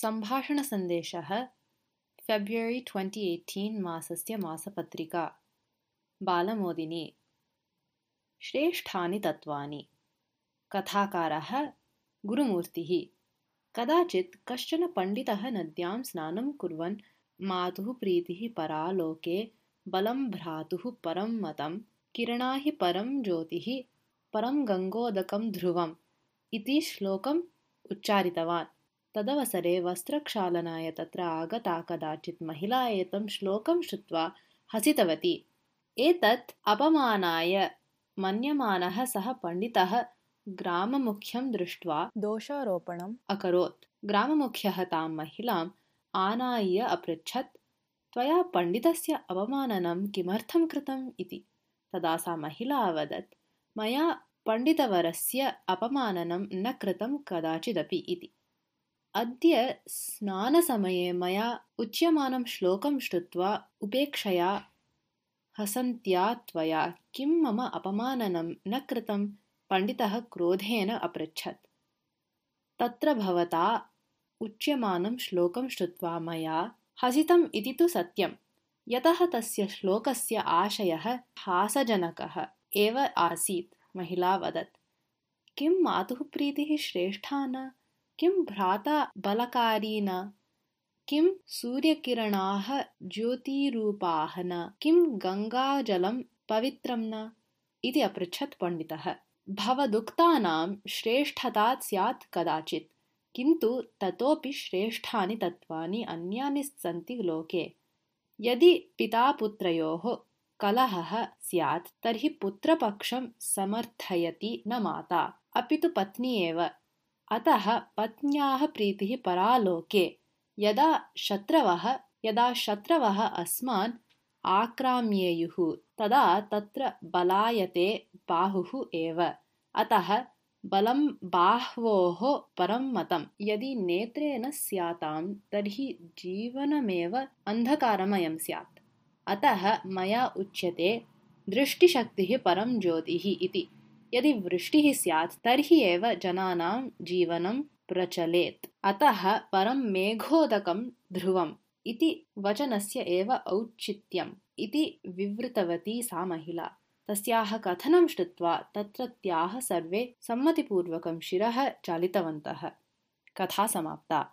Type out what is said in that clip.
सम्भाषणसन्देशः फेब्रवरि twenty eighteen मासस्य मासपत्रिका। बालमोदिनी। श्रेष्ठानि तत्त्वानि। कथाकारः गुरुमूर्तिः। कदाचित् कश्चन पण्डितः नद्यां स्नानं कुर्वन् मातुः प्रीतिः परा लोके बलं भ्रातुः परं मतं किरणा हि परं ज्योतिः परं गङ्गोदकं ध्रुवम् इति श्लोकम् उच्चारितवान् तदवसरे वस्त्रक्षालनाय तत्र आगता कदाचित् महिला एतं श्लोकं श्रुत्वा हसितवती। एतत् अपमानाय मन्यमानः सः पण्डितः ग्राममुख्यं दृष्ट्वा दोषारोपणम् अकरोत्। ग्राममुख्यः तां महिलाम् आनाय्य अपृच्छत् त्वया पण्डितस्य अपमाननं किमर्थं कृतम् इति? तदा सा महिला अवदत् मया पण्डितवरस्य अपमाननं न कृतं कदाचिदपि इति अद्य स्नानसमये मया उच्यमानं श्लोकं श्रुत्वा उपेक्षया हसन्त्या त्वया। किं मम अपमाननं न कृतं? पण्डितः क्रोधेन अपृच्छत्। तत्र भवता उच्यमानं श्लोकं श्रुत्वा मया हसितम् इति तु सत्यं। यतः तस्य श्लोकस्य आशयः हासजनकः एव आसीत् महिला वदत्। किं मातुः प्रीतिः श्रेष्ठा न किं भ्राता बलकारी न किं सूर्यकिरणाः ज्योतिरूपाः न? किं गङ्गाजलं पवित्रं न? इति अपृच्छत् पण्डितः। भवदुक्तानां श्रेष्ठता स्यात् कदाचित् किन्तु ततोपि श्रेष्ठानि तत्त्वानि अन्यानि सन्ति लोके। यदि पितापुत्रयोः कलहः स्यात् तर्हि पुत्रपक्षं समर्थयति न माता। अपि तु पत्नी एव अतः पत्न्याः प्रीतिः परालोके। यदा शत्रवः यदा शत्रवः अस्मान् आक्राम्येयुः तदा तत्र बलायते बाहुः एव। अतः बलं बाह्वोः परं मतं यदि नेत्रे न स्यातां तर्हि जीवनमेव अन्धकारमयं स्यात्। अतः मया उच्यते दृष्टिशक्तिः परं ज्योतिः इति यदि वृष्टिः स्यात् तर्हि एव जनानां जीवनं प्रचलेत्। अतः परं मेघोदकं ध्रुवम् इति वचनस्य एव औचित्यम् इति विवृतवती सा महिला। तस्याः कथनं श्रुत्वा तत्रत्याः सर्वे सम्मतिपूर्वकं शिरः चालितवन्तः। कथा समाप्ता